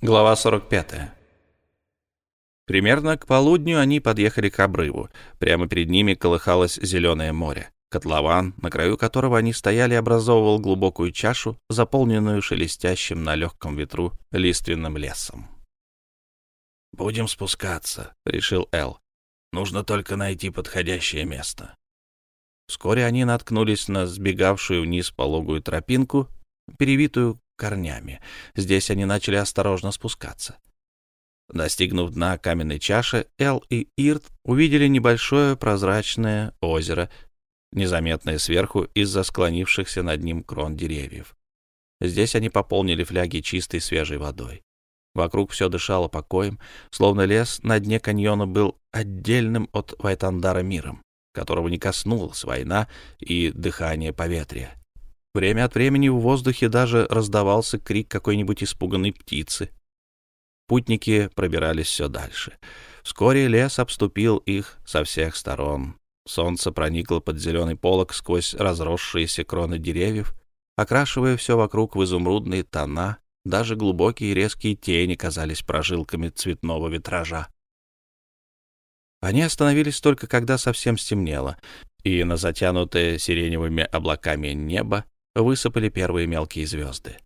Глава 45. Примерно к полудню они подъехали к обрыву. Прямо перед ними колыхалось зеленое море. Котлован, на краю которого они стояли, образовывал глубокую чашу, заполненную шелестящим на легком ветру лиственным лесом. «Будем спускаться», — решил Эл. «Нужно только найти подходящее место». Вскоре они наткнулись на сбегавшую вниз пологую тропинку, перевитую корнями. Здесь они начали осторожно спускаться. Достигнув дна каменной чаши, Эл и Ирт увидели небольшое прозрачное озеро, незаметное сверху из-за склонившихся над ним крон деревьев. Здесь они пополнили фляги чистой свежей водой. Вокруг все дышало покоем, словно лес на дне каньона был отдельным от Вайтандара миром, которого не коснулась война и дыхание поветрия. Время от времени в воздухе даже раздавался крик какой-нибудь испуганной птицы. Путники пробирались все дальше. Вскоре лес обступил их со всех сторон. Солнце проникло под зеленый полог сквозь разросшиеся кроны деревьев, окрашивая все вокруг в изумрудные тона, даже глубокие резкие тени казались прожилками цветного витража. Они остановились только когда совсем стемнело, и на затянутое сиреневыми облаками небо высыпали первые мелкие звезды.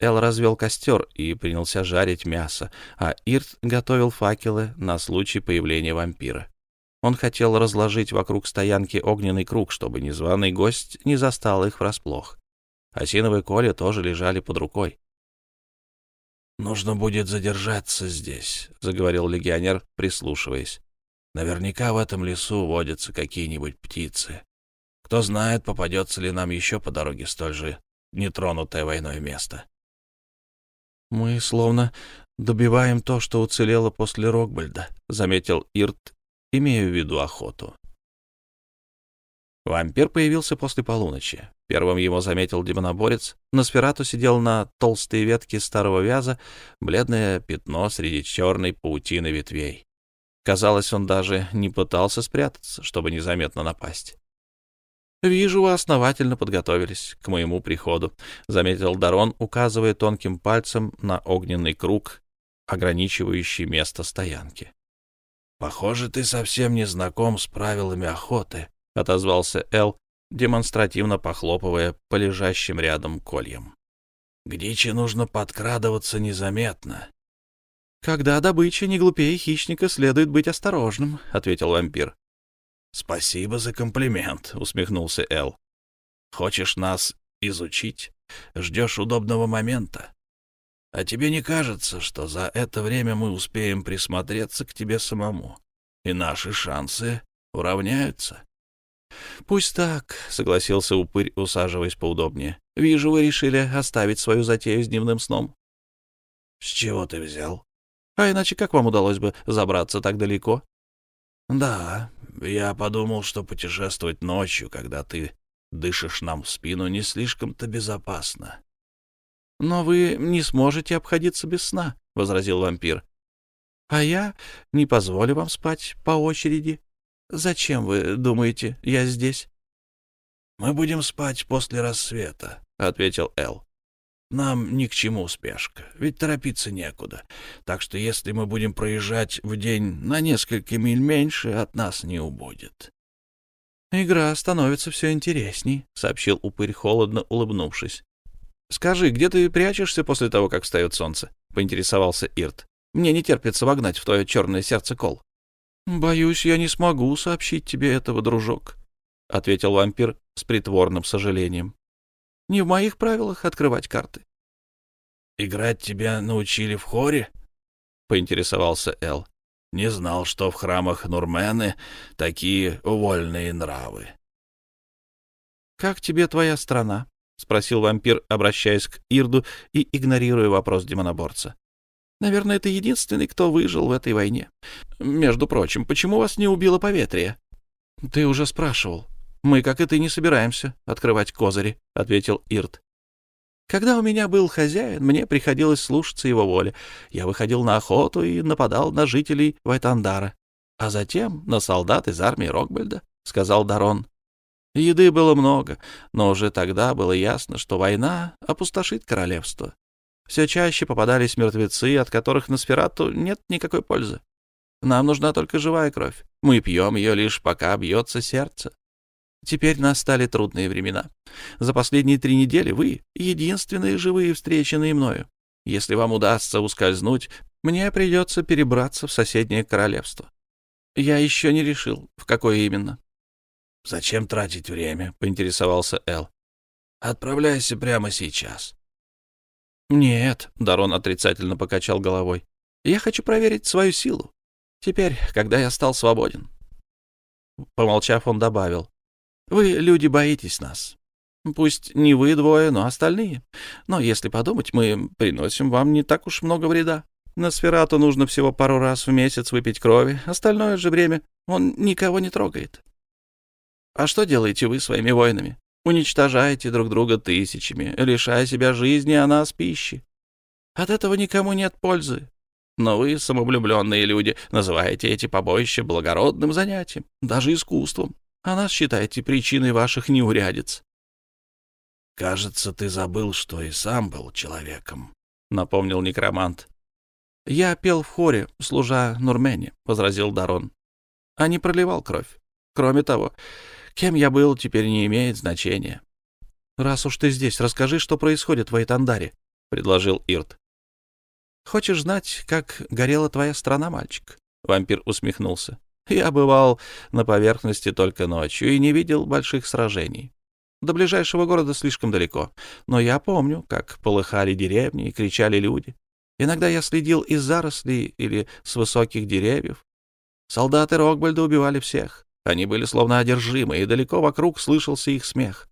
Эл развел костер и принялся жарить мясо, а Ирт готовил факелы на случай появления вампира. Он хотел разложить вокруг стоянки огненный круг, чтобы незваный гость не застал их врасплох. Осиновые коли тоже лежали под рукой. «Нужно будет задержаться здесь», — заговорил легионер, прислушиваясь. «Наверняка в этом лесу водятся какие-нибудь птицы. Кто знает, попадется ли нам еще по дороге столь же нетронутое войной место. «Мы словно добиваем то, что уцелело после Рокбальда», — заметил Ирт, имея в виду охоту. Вампир появился после полуночи. Первым его заметил демоноборец. Носферату сидел на толстой ветке старого вяза, бледное пятно среди черной паутины ветвей. Казалось, он даже не пытался спрятаться, чтобы незаметно напасть. «Вижу, вы основательно подготовились к моему приходу», — заметил Дарон, указывая тонким пальцем на огненный круг, ограничивающий место стоянки. «Похоже, ты совсем не знаком с правилами охоты», — отозвался Эл, демонстративно похлопывая по лежащим рядом кольям. «К дичи нужно подкрадываться незаметно». «Когда добыча не глупее хищника, следует быть осторожным», — ответил вампир. «Спасибо за комплимент», — усмехнулся Эл. «Хочешь нас изучить? Ждешь удобного момента. А тебе не кажется, что за это время мы успеем присмотреться к тебе самому, и наши шансы уравняются?» «Пусть так», — согласился упырь, усаживаясь поудобнее. «Вижу, вы решили оставить свою затею с дневным сном». «С чего ты взял?» «А иначе как вам удалось бы забраться так далеко?» «Да, я подумал, что путешествовать ночью, когда ты дышишь нам в спину, не слишком-то безопасно. — Но вы не сможете обходиться без сна, — возразил вампир. — А я не позволю вам спать по очереди. Зачем вы думаете, я здесь? — Мы будем спать после рассвета, — ответил Эл. Нам ни к чему спешка, ведь торопиться некуда. Так что если мы будем проезжать в день на несколько миль меньше, от нас не убудет. — Игра становится все интересней, — сообщил упырь, холодно улыбнувшись. — Скажи, где ты прячешься после того, как встает солнце? — поинтересовался Ирт. — Мне не терпится вогнать в твое черное сердце кол. — Боюсь, я не смогу сообщить тебе этого, дружок, — ответил вампир с притворным сожалением. Не в моих правилах открывать карты. — Играть тебя научили в хоре? — поинтересовался Эл. — Не знал, что в храмах Нурмены такие вольные нравы. — Как тебе твоя страна? — спросил вампир, обращаясь к Ирду и игнорируя вопрос демоноборца. — Наверное, ты единственный, кто выжил в этой войне. Между прочим, почему вас не убило поветрие? — Ты уже спрашивал, мы, как и ты, не собираемся открывать козыри, — ответил Ирт. Когда у меня был хозяин, мне приходилось слушаться его воли. Я выходил на охоту и нападал на жителей Вайтандара, а затем на солдат из армии Рокбельда, — сказал Дарон. Еды было много, но уже тогда было ясно, что война опустошит королевство. Все чаще попадались мертвецы, от которых на Сферату нет никакой пользы. Нам нужна только живая кровь. Мы пьем ее лишь пока бьется сердце. Теперь настали трудные времена. За последние три недели вы — единственные живые встреченные мною. Если вам удастся ускользнуть, мне придется перебраться в соседнее королевство. Я еще не решил, в какое именно. — Зачем тратить время? — поинтересовался Эл. — Отправляйся прямо сейчас. — Нет, — Дарон отрицательно покачал головой. — Я хочу проверить свою силу. Теперь, когда я стал свободен. Помолчав, он добавил. Вы, люди, боитесь нас. Пусть не вы двое, но остальные. Но если подумать, мы приносим вам не так уж много вреда. На Сферату нужно всего пару раз в месяц выпить крови, остальное же время он никого не трогает. А что делаете вы своими воинами? Уничтожаете друг друга тысячами, лишая себя жизни, а нас пищи. От этого никому нет пользы. Но вы, самовлюбленные люди, называете эти побоища благородным занятием, даже искусством а нас считаете причиной ваших неурядиц. — Кажется, ты забыл, что и сам был человеком, — напомнил некромант. — Я пел в хоре, служа Нурмене, — возразил Дарон, — а не проливал кровь. Кроме того, кем я был, теперь не имеет значения. — Раз уж ты здесь, расскажи, что происходит в Айтандаре, — предложил Ирт. — Хочешь знать, как горела твоя страна, мальчик? — вампир усмехнулся. Я бывал на поверхности только ночью и не видел больших сражений. До ближайшего города слишком далеко, но я помню, как полыхали деревни и кричали люди. Иногда я следил из зарослей или с высоких деревьев. Солдаты Рокбальда убивали всех. Они были словно одержимы, и далеко вокруг слышался их смех.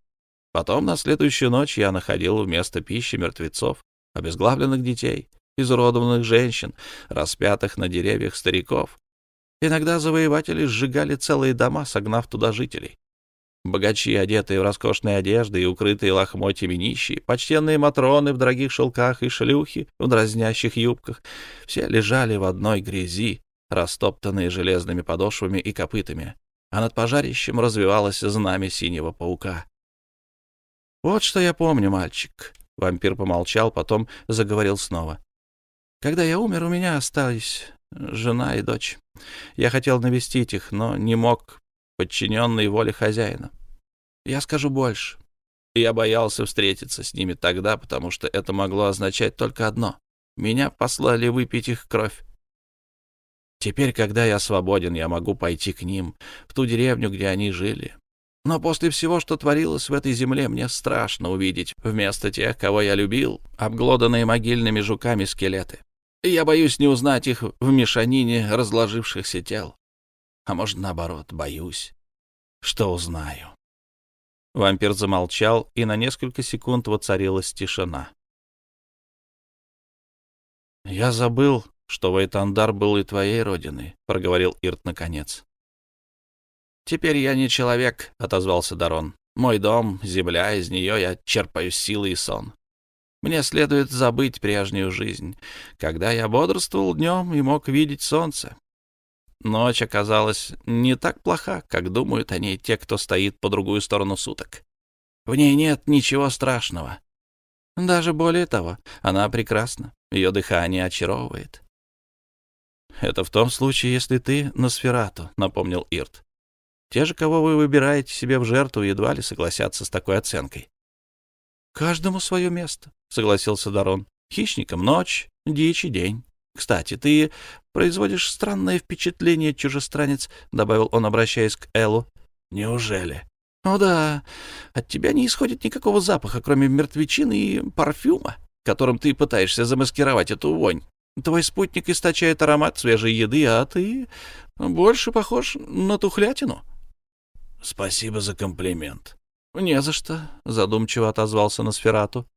Потом на следующую ночь я находил вместо пищи мертвецов, обезглавленных детей, изуродованных женщин, распятых на деревьях стариков, Иногда завоеватели сжигали целые дома, согнав туда жителей. Богачи, одетые в роскошные одежды и укрытые лохмотьями нищие, почтенные матроны в дорогих шелках и шлюхи в дразнящих юбках, все лежали в одной грязи, растоптанные железными подошвами и копытами, а над пожарищем развивалось знамя синего паука. «Вот что я помню, мальчик», — вампир помолчал, потом заговорил снова. «Когда я умер, у меня остались жена и дочь. Я хотел навестить их, но не мог, подчиненный воле хозяина. Я скажу больше. Я боялся встретиться с ними тогда, потому что это могло означать только одно. Меня послали выпить их кровь. Теперь, когда я свободен, я могу пойти к ним, в ту деревню, где они жили. Но после всего, что творилось в этой земле, мне страшно увидеть вместо тех, кого я любил, обглоданные могильными жуками скелеты я боюсь не узнать их в мешанине разложившихся тел. А может, наоборот, боюсь, что узнаю. Вампир замолчал, и на несколько секунд воцарилась тишина. «Я забыл, что Вайтандар был и твоей родиной», — проговорил Ирт наконец. «Теперь я не человек», — отозвался Дарон. «Мой дом, земля, из нее я черпаю силы и сон. Мне следует забыть прежнюю жизнь, когда я бодрствовал днем и мог видеть солнце. Ночь оказалась не так плоха, как думают о ней те, кто стоит по другую сторону суток. В ней нет ничего страшного. Даже более того, она прекрасна, ее дыхание очаровывает. «Это в том случае, если ты на сферату», — напомнил Ирт. «Те же, кого вы выбираете себе в жертву, едва ли согласятся с такой оценкой». «Каждому свое место», — согласился Дарон. «Хищникам ночь, дичи день. Кстати, ты производишь странное впечатление, чужестранец», — добавил он, обращаясь к Эллу. «Неужели?» «Ну да, от тебя не исходит никакого запаха, кроме мертвечины и парфюма, которым ты пытаешься замаскировать эту вонь. Твой спутник источает аромат свежей еды, а ты больше похож на тухлятину». «Спасибо за комплимент», «Не за что», — задумчиво отозвался Носферату.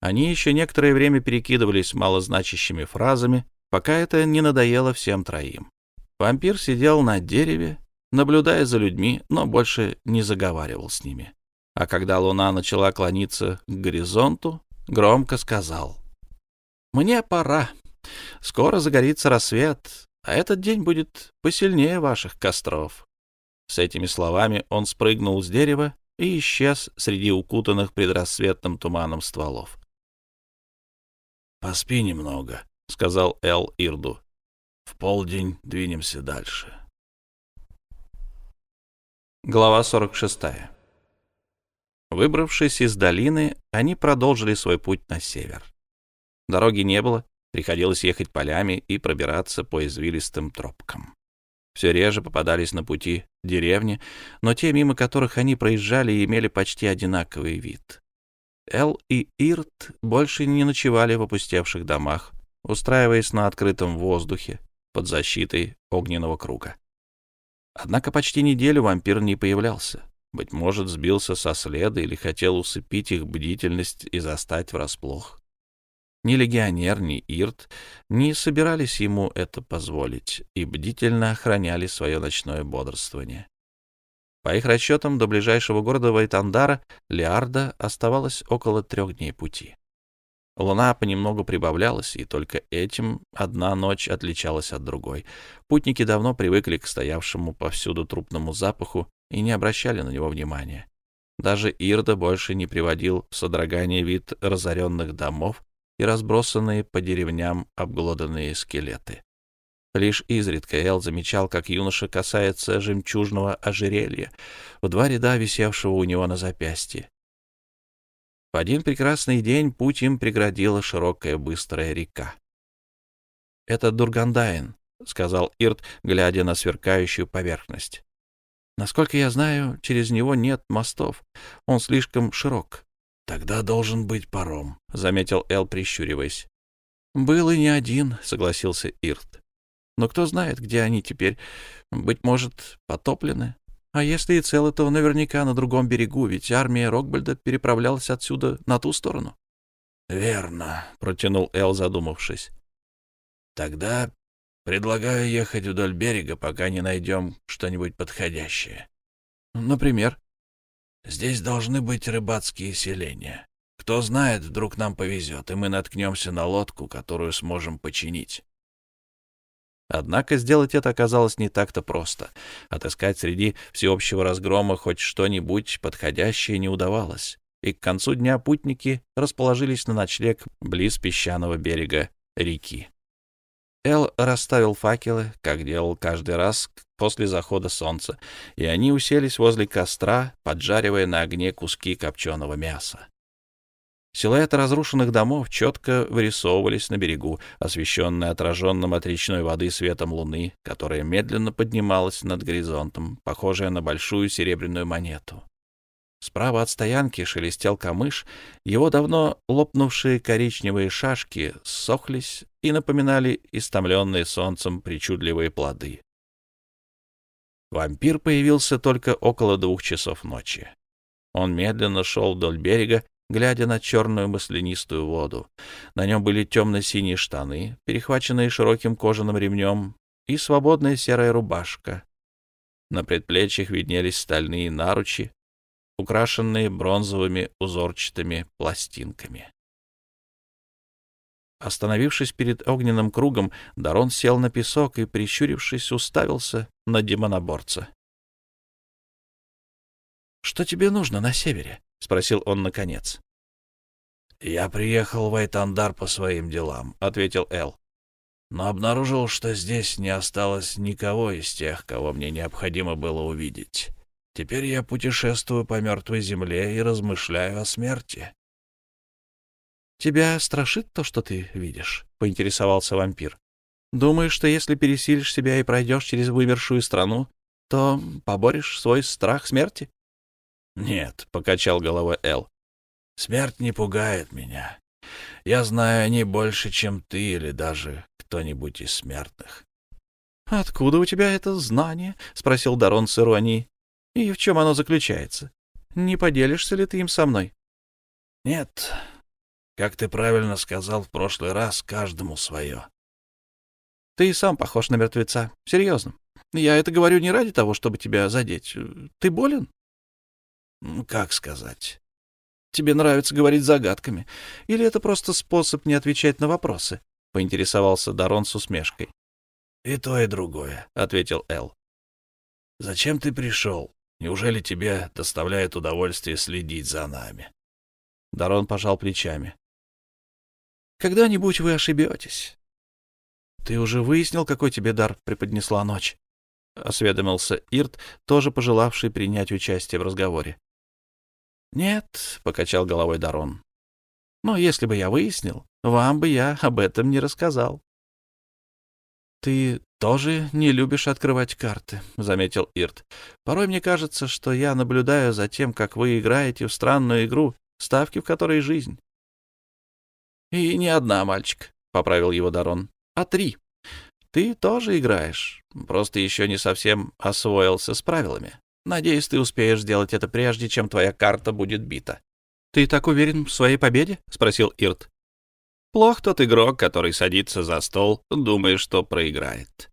Они еще некоторое время перекидывались малозначащими фразами, пока это не надоело всем троим. Вампир сидел на дереве, наблюдая за людьми, но больше не заговаривал с ними. А когда луна начала клониться к горизонту, громко сказал. «Мне пора. Скоро загорится рассвет, а этот день будет посильнее ваших костров». С этими словами он спрыгнул с дерева и исчез среди укутанных предрассветным туманом стволов. Поспи немного, — сказал Эл Ирду. В полдень двинемся дальше. Глава 46. Выбравшись из долины, они продолжили свой путь на север. Дороги не было, приходилось ехать полями и пробираться по извилистым тропкам. Все реже попадались на пути деревни, но те, мимо которых они проезжали, имели почти одинаковый вид. Эл и Ирт больше не ночевали в опустевших домах, устраиваясь на открытом воздухе под защитой огненного круга. Однако почти неделю вампир не появлялся. Быть может, сбился со следа или хотел усыпить их бдительность и застать врасплох. Ни легионер, ни Ирт не собирались ему это позволить и бдительно охраняли свое ночное бодрствование. По их расчетам, до ближайшего города Вайтандара Лиарда оставалось около трех дней пути. Луна понемногу прибавлялась, и только этим одна ночь отличалась от другой. Путники давно привыкли к стоявшему повсюду трупному запаху и не обращали на него внимания. Даже Ирда больше не приводил в содрогание вид разоренных домов и разбросанные по деревням обглоданные скелеты. Лишь изредка Эл замечал, как юноша касается жемчужного ожерелья, в два ряда висевшего у него на запястье. В один прекрасный день путь им преградила широкая быстрая река. «Это Дургандайн», — сказал Ирт, глядя на сверкающую поверхность. «Насколько я знаю, через него нет мостов. Он слишком широк». «Тогда должен быть паром», — заметил Эл, прищуриваясь. «Был и не один», — согласился Ирт. «Но кто знает, где они теперь? Быть может, потоплены?» А если и целы, то наверняка на другом берегу, ведь армия Рокбальда переправлялась отсюда на ту сторону. — Верно, — протянул Эл, задумавшись. — Тогда предлагаю ехать вдоль берега, пока не найдем что-нибудь подходящее. — Например? — Здесь должны быть рыбацкие селения. Кто знает, вдруг нам повезет, и мы наткнемся на лодку, которую сможем починить. Однако сделать это оказалось не так-то просто. Отыскать среди всеобщего разгрома хоть что-нибудь подходящее не удавалось, и к концу дня путники расположились на ночлег близ песчаного берега реки. Эл расставил факелы, как делал каждый раз после захода солнца, и они уселись возле костра, поджаривая на огне куски копченого мяса. Силуэты разрушенных домов четко вырисовывались на берегу, освещенные отраженным от речной воды светом луны, которая медленно поднималась над горизонтом, похожая на большую серебряную монету. Справа от стоянки шелестел камыш, его давно лопнувшие коричневые шашки сохлись и напоминали истомленные солнцем причудливые плоды. Вампир появился только около двух часов ночи. Он медленно шел вдоль берега, глядя на черную маслянистую воду. На нем были темно-синие штаны, перехваченные широким кожаным ремнем, и свободная серая рубашка. На предплечьях виднелись стальные наручи, украшенные бронзовыми узорчатыми пластинками. Остановившись перед огненным кругом, Дарон сел на песок и, прищурившись, уставился на демоноборца. — Что тебе нужно на севере? — спросил он наконец. «Я приехал в Айтандар по своим делам», — ответил Эл. «Но обнаружил, что здесь не осталось никого из тех, кого мне необходимо было увидеть. Теперь я путешествую по мертвой земле и размышляю о смерти». «Тебя страшит то, что ты видишь?» — поинтересовался вампир. «Думаешь, что если пересилишь себя и пройдешь через вымершую страну, то поборешь свой страх смерти?» «Нет», — покачал головой Эл. «Смерть не пугает меня. Я знаю о ней больше, чем ты или даже кто-нибудь из смертных». «Откуда у тебя это знание?» — спросил Дарон с иронией. «И в чем оно заключается? Не поделишься ли ты им со мной?» «Нет. Как ты правильно сказал в прошлый раз, каждому свое». «Ты и сам похож на мертвеца. Серьезно. Я это говорю не ради того, чтобы тебя задеть. Ты болен?» Ну, как сказать? Тебе нравится говорить загадками. Или это просто способ не отвечать на вопросы? — поинтересовался Дарон с усмешкой. — И то, и другое, — ответил Эл. — Зачем ты пришел? Неужели тебе доставляет удовольствие следить за нами? Дарон пожал плечами. Когда-нибудь вы ошибетесь. — Ты уже выяснил, какой тебе дар преподнесла ночь? — осведомился Ирт, тоже пожелавший принять участие в разговоре. — Нет, — покачал головой Дарон. — Но если бы я выяснил, вам бы я об этом не рассказал. — Ты тоже не любишь открывать карты, — заметил Ирт. — Порой мне кажется, что я наблюдаю за тем, как вы играете в странную игру, ставки в которой жизнь. — И не одна, мальчик, — поправил его Дарон, — а три. Ты тоже играешь, просто еще не совсем освоился с правилами. Надеюсь, ты успеешь сделать это прежде, чем твоя карта будет бита. — Ты так уверен в своей победе? — спросил Ирт. — Плох тот игрок, который садится за стол, думая, что проиграет.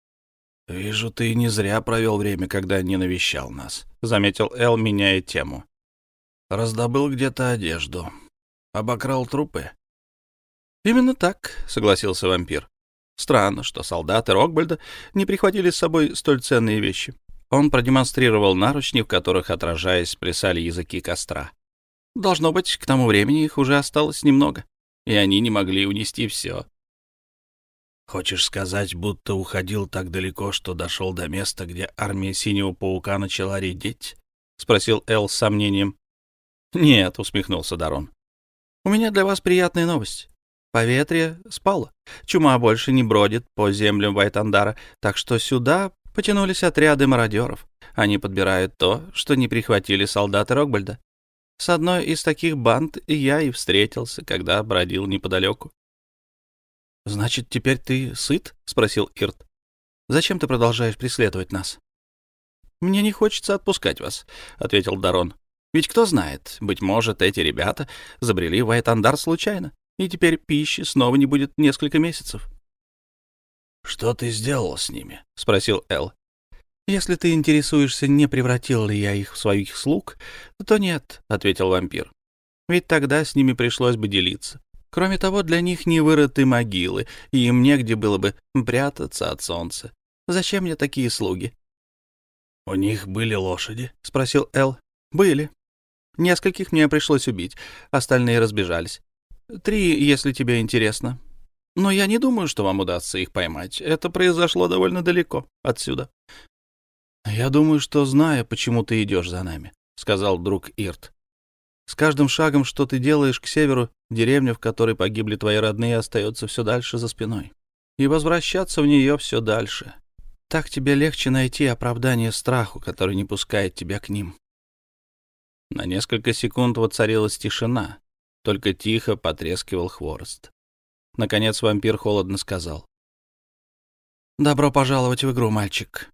— Вижу, ты не зря провел время, когда не навещал нас, — заметил Эл, меняя тему. — Раздобыл где-то одежду. Обокрал трупы. — Именно так, — согласился вампир. Странно, что солдаты Рокбальда не прихватили с собой столь ценные вещи. Он продемонстрировал наручни, в которых, отражаясь, плясали языки костра. Должно быть, к тому времени их уже осталось немного, и они не могли унести все. «Хочешь сказать, будто уходил так далеко, что дошел до места, где армия Синего Паука начала редеть?» — спросил Эл с сомнением. «Нет», — усмехнулся Дарон. «У меня для вас приятная новость. Поветрие спало. Чума больше не бродит по землям Вайтандара, так что сюда потянулись отряды мародеров. Они подбирают то, что не прихватили солдаты Рокбальда. С одной из таких банд я и встретился, когда бродил неподалеку. — Значит, теперь ты сыт? — спросил Ирт. — Зачем ты продолжаешь преследовать нас? — Мне не хочется отпускать вас, — ответил Дарон. — Ведь кто знает, быть может, эти ребята забрели в Айтандар случайно и теперь пищи снова не будет несколько месяцев. — Что ты сделал с ними? — спросил Эл. — Если ты интересуешься, не превратил ли я их в своих слуг, то нет, — ответил вампир. — Ведь тогда с ними пришлось бы делиться. Кроме того, для них не вырыты могилы, и им негде было бы прятаться от солнца. Зачем мне такие слуги? — У них были лошади? — спросил Эл. — Были. Нескольких мне пришлось убить, остальные разбежались. Три, если тебе интересно. Но я не думаю, что вам удастся их поймать. Это произошло довольно далеко отсюда. Я думаю, что знаю, почему ты идешь за нами, сказал друг Ирт. С каждым шагом, что ты делаешь к северу, деревня, в которой погибли твои родные, остается все дальше за спиной. И возвращаться в нее все дальше. Так тебе легче найти оправдание страху, который не пускает тебя к ним. На несколько секунд воцарилась тишина, только тихо потрескивал хворост. Наконец вампир холодно сказал. «Добро пожаловать в игру, мальчик».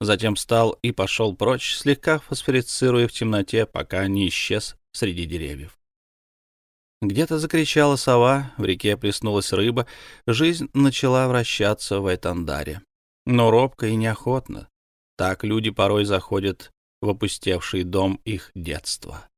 Затем встал и пошел прочь, слегка фосфорицируя в темноте, пока не исчез среди деревьев. Где-то закричала сова, в реке плеснулась рыба, жизнь начала вращаться в Айтандаре. Но робко и неохотно. Так люди порой заходят в опустевший дом их детства.